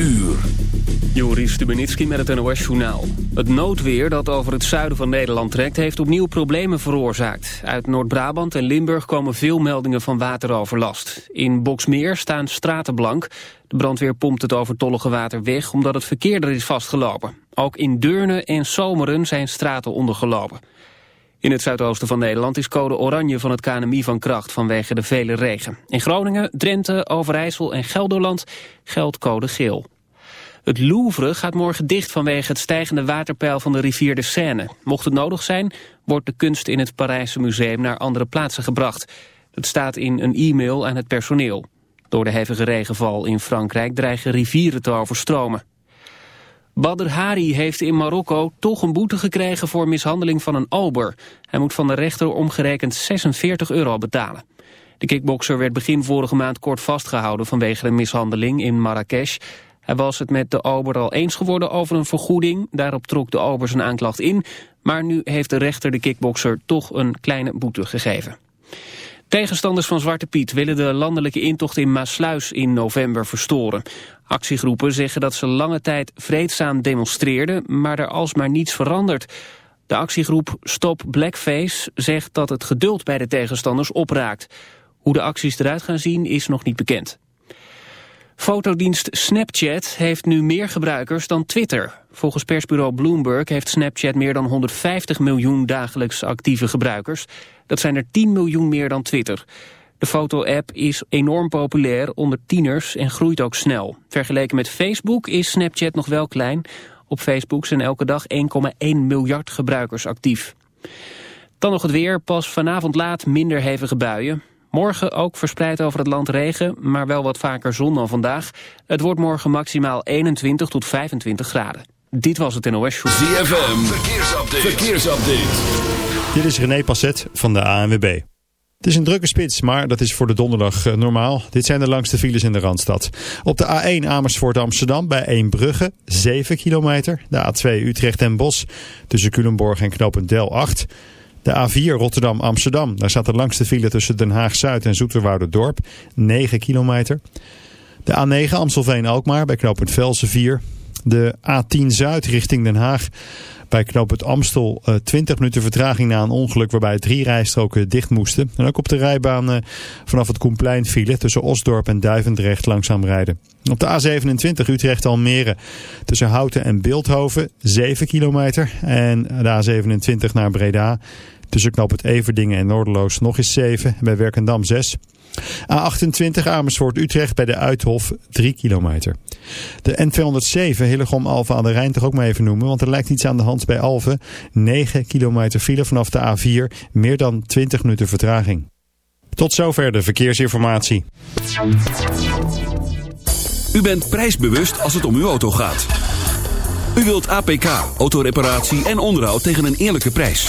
uur. Joris Stubenitski met het NOS-journaal. Het noodweer dat over het zuiden van Nederland trekt... heeft opnieuw problemen veroorzaakt. Uit Noord-Brabant en Limburg komen veel meldingen van wateroverlast. In Boksmeer staan straten blank. De brandweer pompt het overtollige water weg... omdat het verkeer er is vastgelopen. Ook in Deurne en Zomeren zijn straten ondergelopen. In het zuidoosten van Nederland is code oranje van het KNMI van kracht vanwege de vele regen. In Groningen, Drenthe, Overijssel en Gelderland geldt code geel. Het Louvre gaat morgen dicht vanwege het stijgende waterpeil van de rivier de Seine. Mocht het nodig zijn, wordt de kunst in het Parijse museum naar andere plaatsen gebracht. Het staat in een e-mail aan het personeel. Door de hevige regenval in Frankrijk dreigen rivieren te overstromen. Badr Hari heeft in Marokko toch een boete gekregen voor mishandeling van een ober. Hij moet van de rechter omgerekend 46 euro betalen. De kickbokser werd begin vorige maand kort vastgehouden vanwege een mishandeling in Marrakesh. Hij was het met de ober al eens geworden over een vergoeding. Daarop trok de ober zijn aanklacht in. Maar nu heeft de rechter de kickbokser toch een kleine boete gegeven. Tegenstanders van Zwarte Piet willen de landelijke intocht in Maasluis in november verstoren. Actiegroepen zeggen dat ze lange tijd vreedzaam demonstreerden, maar er alsmaar niets verandert. De actiegroep Stop Blackface zegt dat het geduld bij de tegenstanders opraakt. Hoe de acties eruit gaan zien is nog niet bekend. Fotodienst Snapchat heeft nu meer gebruikers dan Twitter. Volgens persbureau Bloomberg heeft Snapchat meer dan 150 miljoen dagelijks actieve gebruikers. Dat zijn er 10 miljoen meer dan Twitter. De foto-app is enorm populair onder tieners en groeit ook snel. Vergeleken met Facebook is Snapchat nog wel klein. Op Facebook zijn elke dag 1,1 miljard gebruikers actief. Dan nog het weer. Pas vanavond laat minder hevige buien. Morgen ook verspreid over het land regen, maar wel wat vaker zon dan vandaag. Het wordt morgen maximaal 21 tot 25 graden. Dit was het NOS Show. ZFM, verkeersupdate. verkeersupdate. Dit is René Passet van de ANWB. Het is een drukke spits, maar dat is voor de donderdag eh, normaal. Dit zijn de langste files in de Randstad. Op de A1 Amersfoort Amsterdam bij Eembrugge 7 kilometer. De A2 Utrecht en Bos tussen Culemborg en Knopendel 8 de A4 Rotterdam-Amsterdam. Daar staat de langste file tussen Den Haag-Zuid en Dorp, 9 kilometer. De A9 Amstelveen-Alkmaar bij knooppunt Velsen 4. De A10 Zuid richting Den Haag bij knooppunt Amstel 20 eh, minuten vertraging na een ongeluk waarbij drie rijstroken dicht moesten. En ook op de rijbaan eh, vanaf het Koenplein file tussen Osdorp en Duivendrecht langzaam rijden. Op de A27 Utrecht-Almere tussen Houten en Beeldhoven 7 kilometer. En de A27 naar Breda tussen knooppunt Everdingen en Noorderloos nog eens 7. Bij Werkendam 6. A28 Amersfoort-Utrecht bij de Uithof 3 kilometer. De N207 Hillegom Alphen aan de Rijn toch ook maar even noemen, want er lijkt iets aan de hand bij Alphen. 9 kilometer file vanaf de A4, meer dan 20 minuten vertraging. Tot zover de verkeersinformatie. U bent prijsbewust als het om uw auto gaat. U wilt APK, autoreparatie en onderhoud tegen een eerlijke prijs.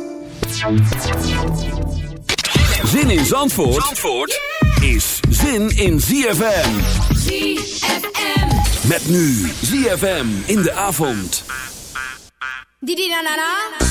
Zin in Zandvoort, Zandvoort is zin in ZFM. ZFM. Met nu ZFM in de avond. Didi na na na.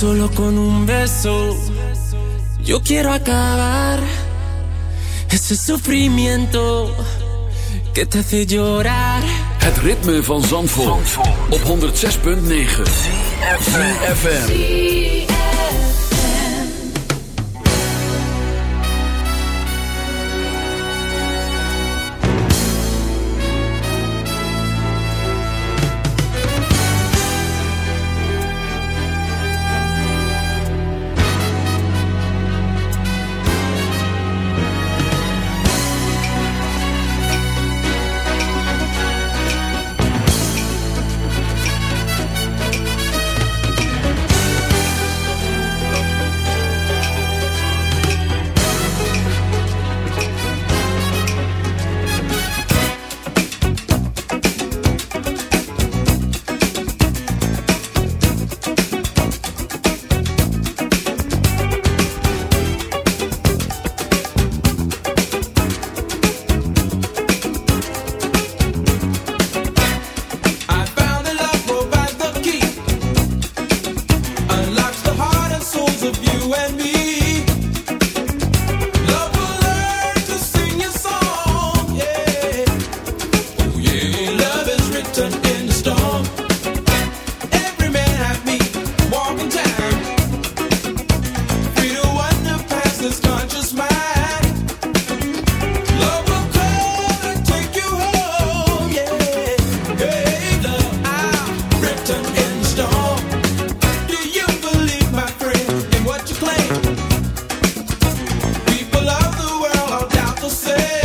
solo con un beso. Yo quiero acabar ese sufrimiento que te hace llorar. Het ritme van Zandvoort, op 106.9. FM. people say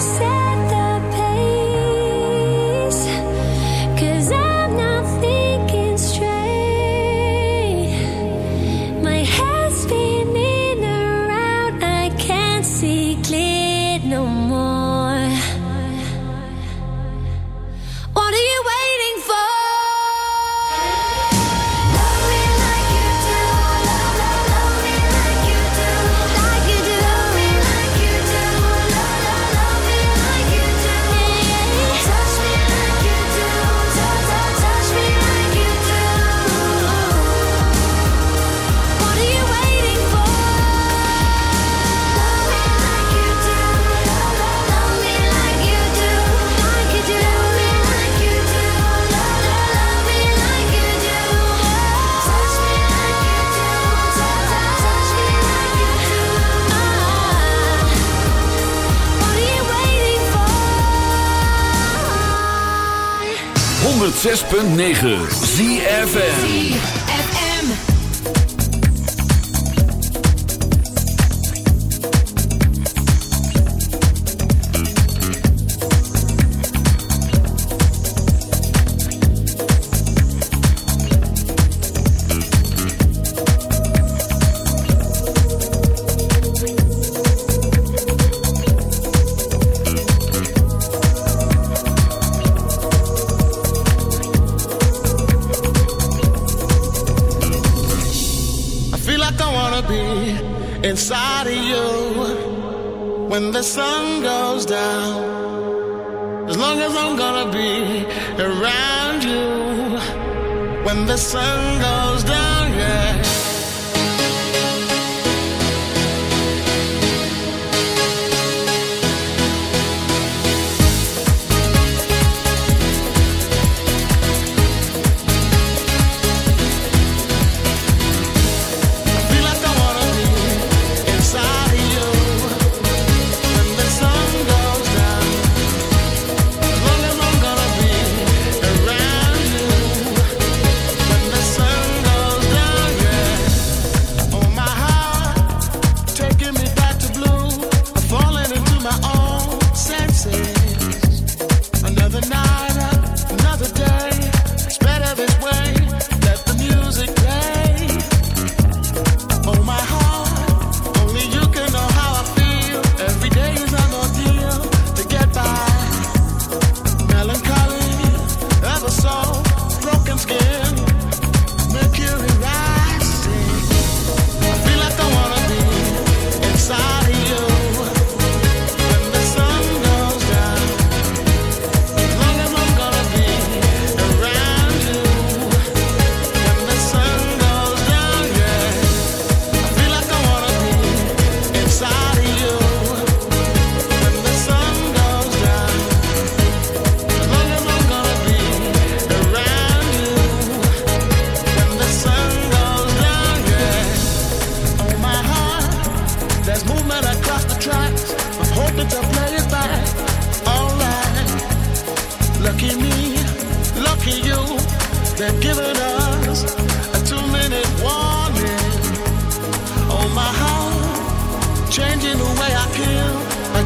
você. 106.9 ZFN around you when the sun goes down.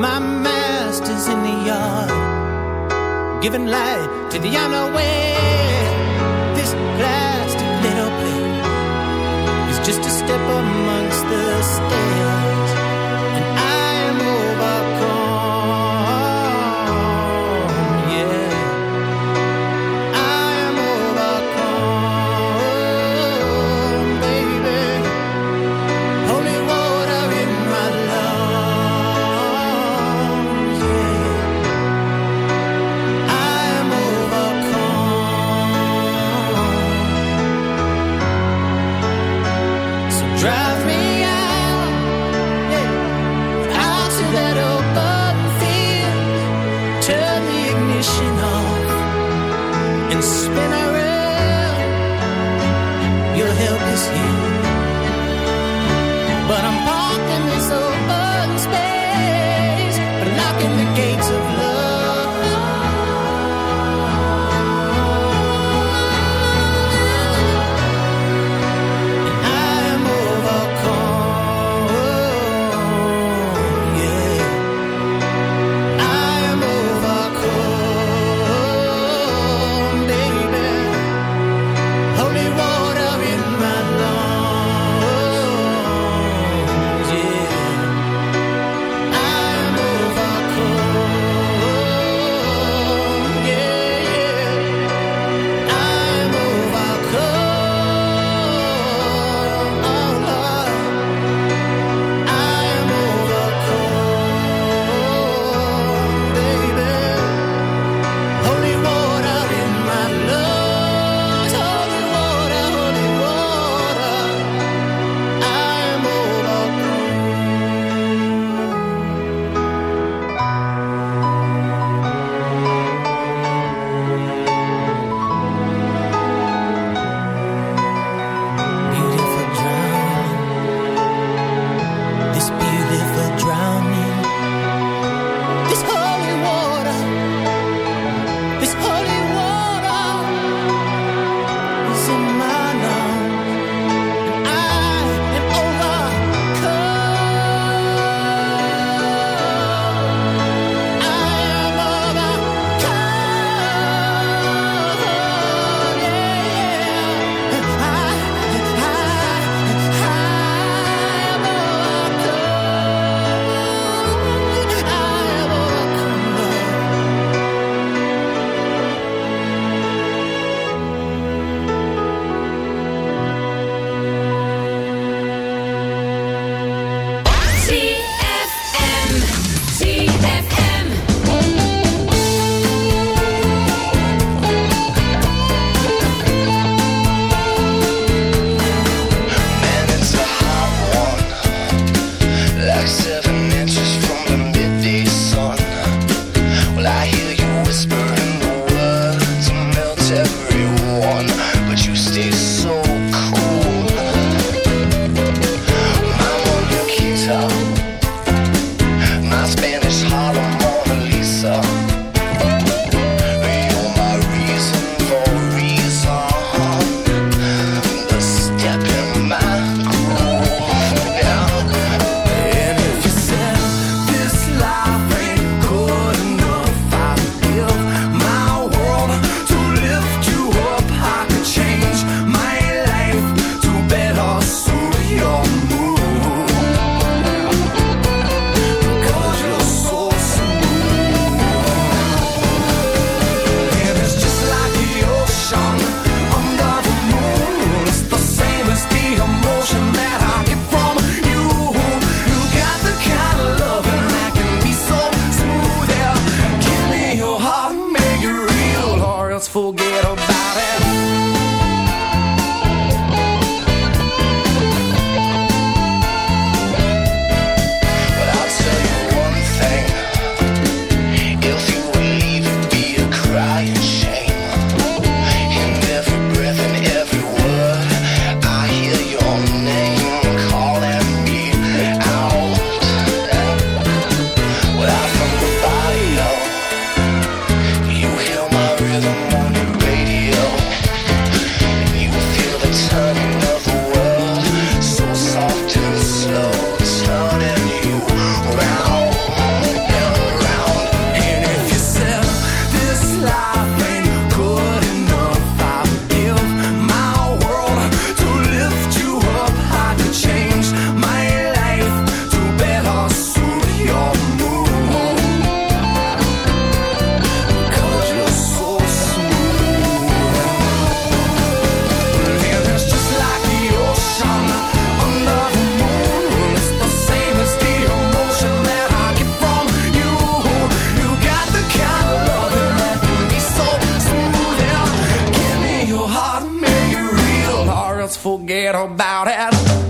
My master's in the yard, giving light to the unaware. This plastic little plane is just a step amongst the stairs. Forget about it.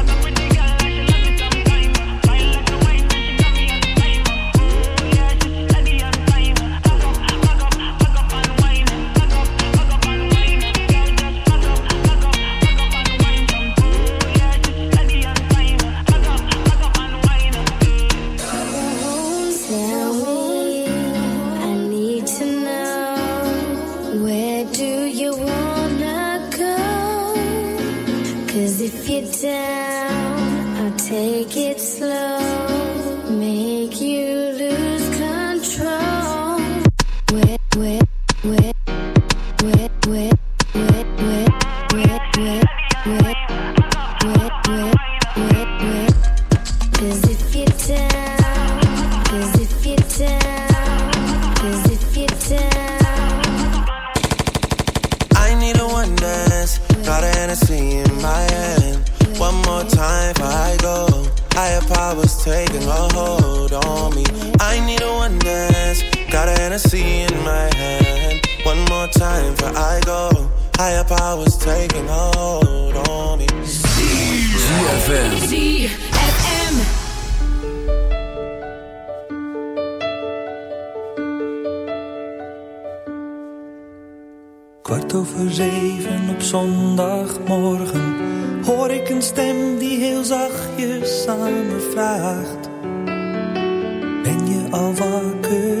Hennessy in my hand. One more time before I go. Higher powers taking a hold on me. ZFM. ZFM. Kwart over zeven op zondagmorgen hoor ik een stem die heel zachtjes aan me vraagt: Ben je al wakker,